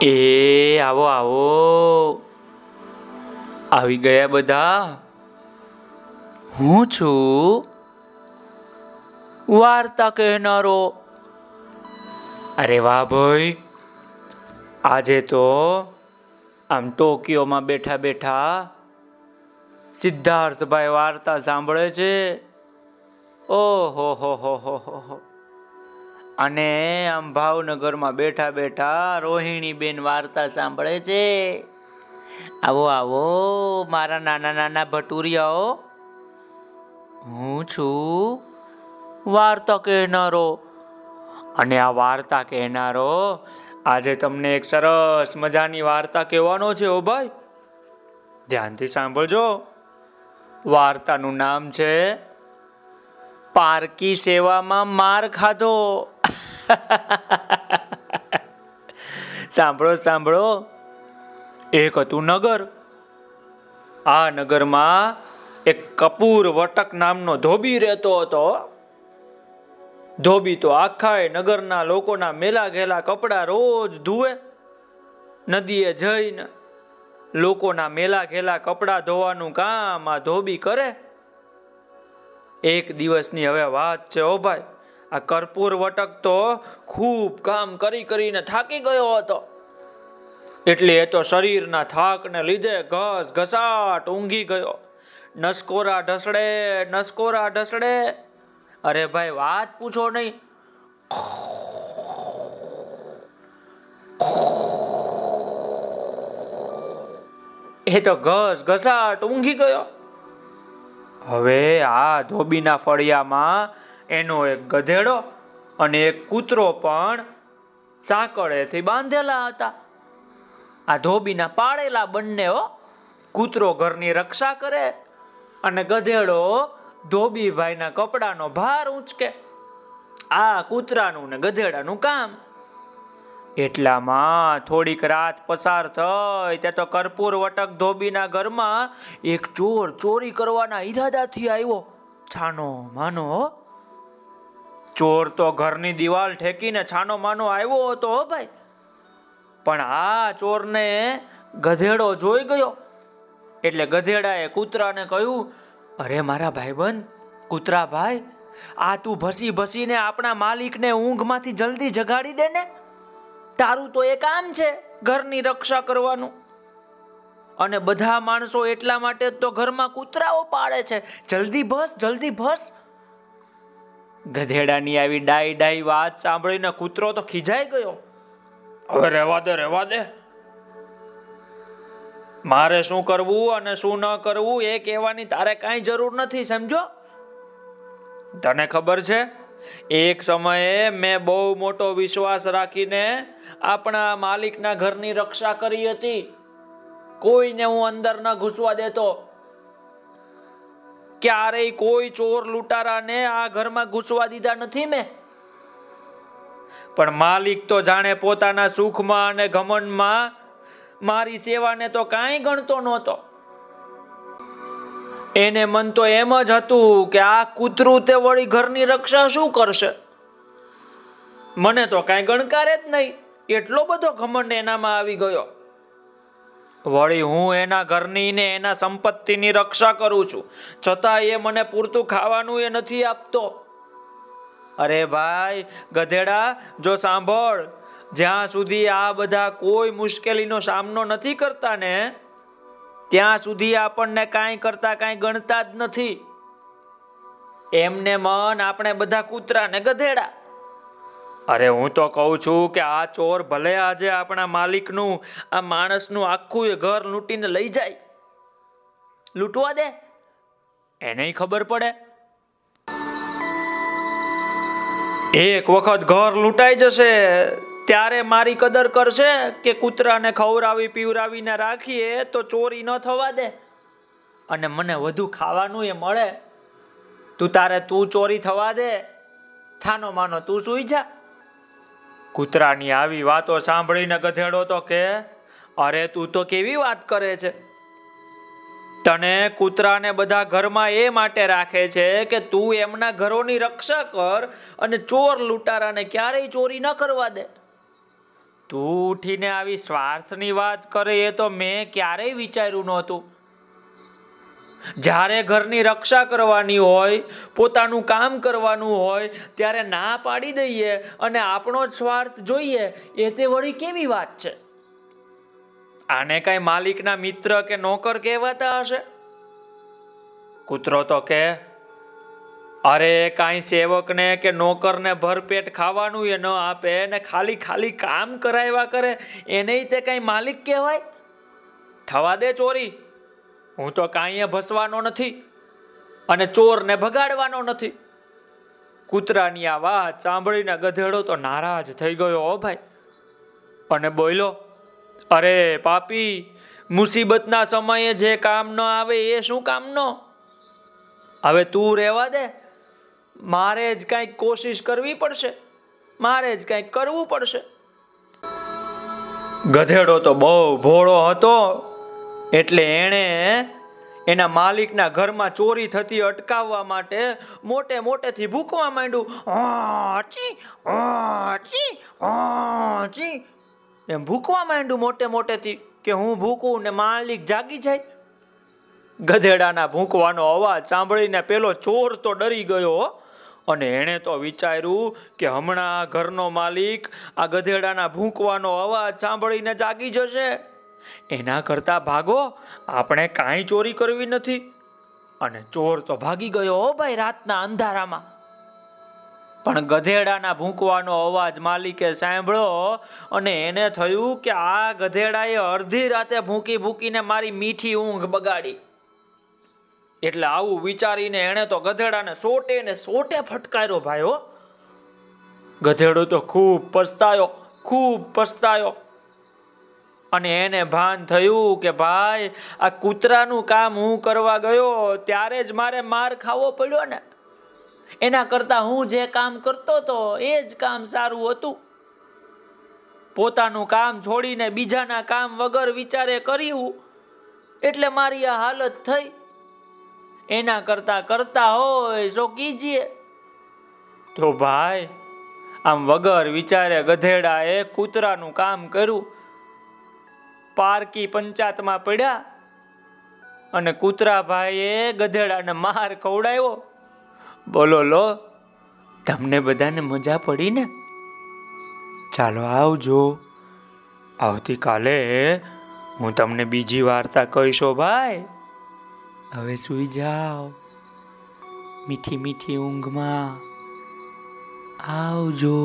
એ આવો આવો. આવી ગયા બધા? હું છું? વાર્તા કહેનારો. અરે વાહ ભાઈ. આજે તો આમ ટોકિયોમાં બેઠા બેઠા સિદ્ધાર્થભાઈ વાર્તા સાંભળે છે. ઓહો હો હો હો હો. અને આમ ભાવનગરમાં બેઠા બેઠા રોહિણી બેન વાર્તા સાંભળે છે. આવો આવો, મારા નાના નાના ભટુરિયાઓ. હું છું વાર્તા કહેનારો. અને આ વાર્તા કહેનારો આજે તમને એક સરસ મજાની વાર્તા કહેવાનો છે ઓ ભાઈ. ધ્યાનથી સાંભળજો. વાર્તાનું નામ છે, પારકી સેવામાં માર ખાધો. સાંભળો સાંભળો. એક હતું નગર. આ નગરમાં એક કપૂર વટક નામનો ધોબી રહેતો હતો. ધોબી તો આખા નગરના લોકોના મેલા ઘેલા કપડા રોજ ધુએ નદીએ જઈને લોકોના મેલા ઘેલા કપડા ધોવાનું કામ આ ધોબી કરે. એક દિવસની હવે વાત છે, ઓ ભાઈ. આ કર્પૂર વટક તો ખૂબ કામ કરી કરીને થાકી ગયો હતો. એટલે એ તો શરીરના થાકને લીધે ઘસ ઘસાટ ઊંઘી ગયો. નસકોરા ઢસડે નસકોરા ઢસડે. અરે ભાઈ, વાત પૂછો નહીં. એ તો ઘસ ઘસાટ ઊંઘી ગયો. હવે આ ધોબીના ફળિયામાં એનો એક ગધેડો અને એક કૂતરો પણ સાંકળેથી બાંધેલા હતા. આ ધોબીના પાળેલા બંને કૂતરો ઘરની રક્ષા કરે અને ગધેડો ધોબીભાઈના કપડાનો ભાર ઊંચકે. આ કૂતરાનું ને ગધેડાનું કામ. એટલામાં થોડીક રાત પસાર થઈ, તે તો કર્પૂર વટક ધોબીના ઘરમાં એક ચોર ચોરી કરવાના ઈરાદાથી આવ્યો. છાનો માનો ચોર તો ઘરની દિવાલ ઠેકીને છાનો માનો આવ્યો હતો ભાઈ. પણ આ ચોરને ગધેડો જોઈ ગયો. એટલે ગધેડાએ કૂતરાને કહ્યું, અરે મારા ભાઈબંધ, કૂતરા ભાઈ, આ તું ભસી ભસીને આપણા માલિકને ઊંઘમાંથી જલ્દી જગાડી દે ને? તારું તો એ કામ છે ઘરની રક્ષા કરવાનું. અને બધા માણસો એટલા માટે તો ઘરમાં કૂતરાઓ પાડે છે. જલ્દી ભસ જલ્દી ભસ. ગધેડાની આવી ડાઈ ડાઈ વાત સાંભળીને કૂતરો તો ખીજાઈ ગયો. હવે રહેવા દે રહેવા દે. મારે શું કરવું અને શું ન કરવું એ કહેવાની તારે કાંઈ જરૂર નથી, સમજો? તને ખબર છે, એક સમયે મેં બહુ મોટો વિશ્વાસ રાખીને આપણા માલિકના ઘરની રક્ષા કરી હતી. કોઈને હું અંદર ન ઘૂસવા દેતો. ક્યારેય કોઈ ચોર લૂંટારાને આ ઘરમાં ઘૂસવા દીધા નથી મેં. પણ માલિક તો જાણે પોતાના સુખમાં અને ઘમંડમાં મારી સેવાને તો કાંઈ ગણતો નહોતો. એને મન તો એમ જ હતું કે આ કૂતરું તે વળી ઘરની રક્ષા શું કરશે? મને તો કાંઈ ગણકારે જ નહીં. એટલો બધો ઘમંડ એનામાં આવી ગયો. વળી હું એના ઘરની ને એના સંપત્તિની રક્ષા કરું છું. છતાં એ મને પૂરતું ખાવાનું એ નથી આપતો. અરે ભાઈ, ગધેડા, જો સાંભળ. જ્યાં સુધી આ બધા કોઈ મુશ્કેલીનો સામનો નથી કરતા ને ત્યાં સુધી આપણને કાંઈ કરતા કાંઈ ગણતા જ નથી. એમને મન આપણે બધા કૂતરા ને ગધેડા. અરે હું તો કહું છું કે આ ચોર ભલે આજે આપણા માલિકનું, આ માણસનું આખું એ ઘર લૂંટીને લઈ જાય. લૂંટવા દે. એને ખબર પડે. એક વખત ઘર લૂંટાઈ જશે, ત્યારે મારી કદર કરશે કે કૂતરાને ખવડાવી પીવરાવીને રાખીએ તો ચોરી ન થવા દે. અને મને વધુ ખાવાનું એ મળે. તું તારે તું ચોરી થવા દે. થાનો માનો, તું સુઈ જા. કૂતરાની આવી વાતો સાંભળીને ગધેડો તો કે, અરે, તું તો કેવી વાત કરે છે? તને કૂતરાને બધા ઘરમાં એ માટે રાખે છે કે તું એમના ઘરોની રક્ષા કર અને ચોર લૂંટારાને ક્યારેય ચોરી ન કરવા દે. તું ઉઠીને આવી સ્વાર્થની વાત કરે એ તો મેં ક્યારેય વિચાર્યું નહોતું. જ્યારે ઘરની રક્ષા કરવાની હોય, પોતાનું કામ કરવાનું હોય, ત્યારે ના પાડી દઈએ અને આપણો સ્વાર્થ જોઈએ, એ તે વળી કેવી વાત છે? આને કઈ માલિકના મિત્ર કે નોકર કહેવાતા હશે? કૂતરો તો કે, અરે, કાંઈ સેવકને કે નોકરને ભરપેટ ખાવાનું એ ન આપે ને ખાલી ખાલી કામ કરાવ્યા કરે, એને તે કઈ માલિક કહેવાય? થવા દે ચોરી. હું તો કાંઈ ભસવાનો નથી અને ચોરને ભગાડવાનો નથી. કૂતરાની આ વાત સાંભળીને ગધેડો તો નારાજ થઈ ગયો હો ભાઈ. અને બોલ્યો અરે પાપી, મુસીબતના સમયે જે કામ ન આવે એ શું કામનો? હવે તું રહેવા દે. મારે જ કંઈક કોશિશ કરવી પડશે. મારે જ કંઈક કરવું પડશે. ગધેડો તો બહુ ભોળો હતો. એટલે એણે એના માલિકના ઘરમાં ચોરી થતી અટકાવવા માટે મોટે મોટેથી ભૂકવા માંડ્યું. એમ ભૂકવા માંડ્યું મોટે મોટેથી કે હું ભૂકું ને માલિક જાગી જાય. ગધેડાના ભૂંકવાનો અવાજ સાંભળીને પેલો ચોર તો ડરી ગયો. અને એણે તો વિચાર્યું કે હમણાં ઘરનો માલિક આ ગધેડાના ભૂંકવાનો અવાજ સાંભળીને જાગી જશે. એના કરતા ભાગો, આપણે કાંઈ ચોરી કરવી નથી. અને ચોર તો ભાગી ગયો હો ભાઈ રાતના અંધારામાં. પણ ગધેડાના ભૂંકવાનો અવાજ માલિકે સાંભળ્યો અને એને થયું કે આ ગધેડાએ અડધી રાતે ભૂંકી ભૂંકીને મારી મીઠી ઊંઘ બગાડી. એટલે આવું વિચારીને એણે તો ગધેડાને સોટે ને સોટે ફટકાર્યો ભાઈઓ ગધેડો તો ખૂબ પસ્તાયો ખૂબ પસ્તાયો. અને એને ભાન થયું કે, ભાઈ, આ કૂતરાનું કામ હું કરવા ગયો, ત્યારે જ મારે માર ખાવો પડ્યો ને. એના કરતા હું જે કામ કરતો હતો એ જ કામ સારું હતું. પોતાનું કામ છોડીને બીજાના કામ વગર વિચારે કર્યું, એટલે મારી આ હાલત થઈ. એના કરતા કરતા હોય જો કીજીએ. તો ભાઈ, આમ વગર વિચારે ગધેડા એ કૂતરાનું કામ કર્યું પારકી પંચાયતમાં પડ્યા અને કૂતરાભાઈએ ગધેડાને માર ખવડાવ્યો. બોલો, લો, તમને બધાને મજા પડી ને? ચાલો, આવજો. આવતીકાલે હું તમને બીજી વાર્તા કહીશો ભાઈ. હવે સુઈ જાઓ. મીઠી મીઠી ઊંઘમાં આવજો.